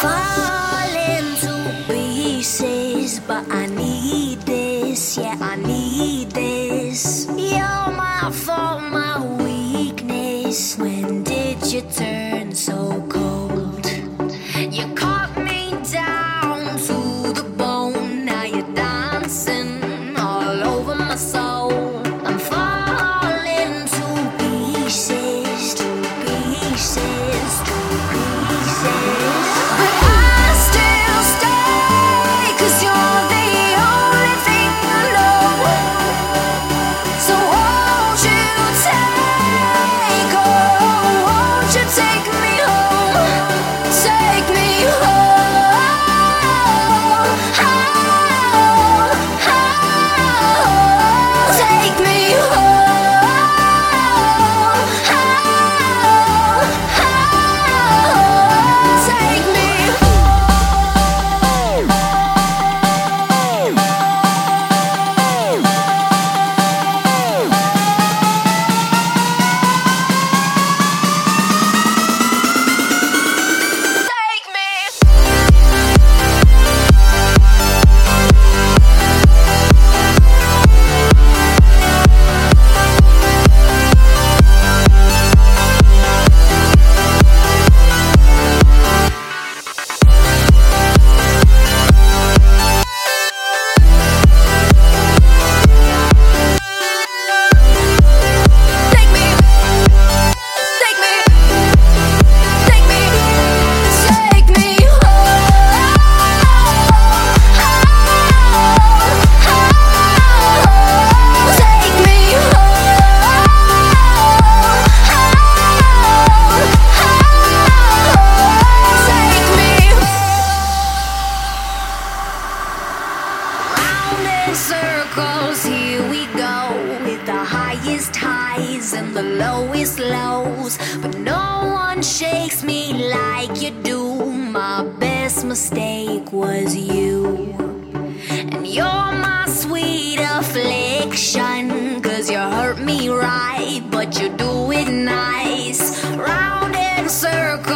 falling to pieces, but I need this. Yeah, I need this. You're my fault, my weakness. When did you turn the lowest lows. But no one shakes me like you do. My best mistake was you. And you're my sweet affliction. Cause you hurt me right, but you do it nice. Round in circles.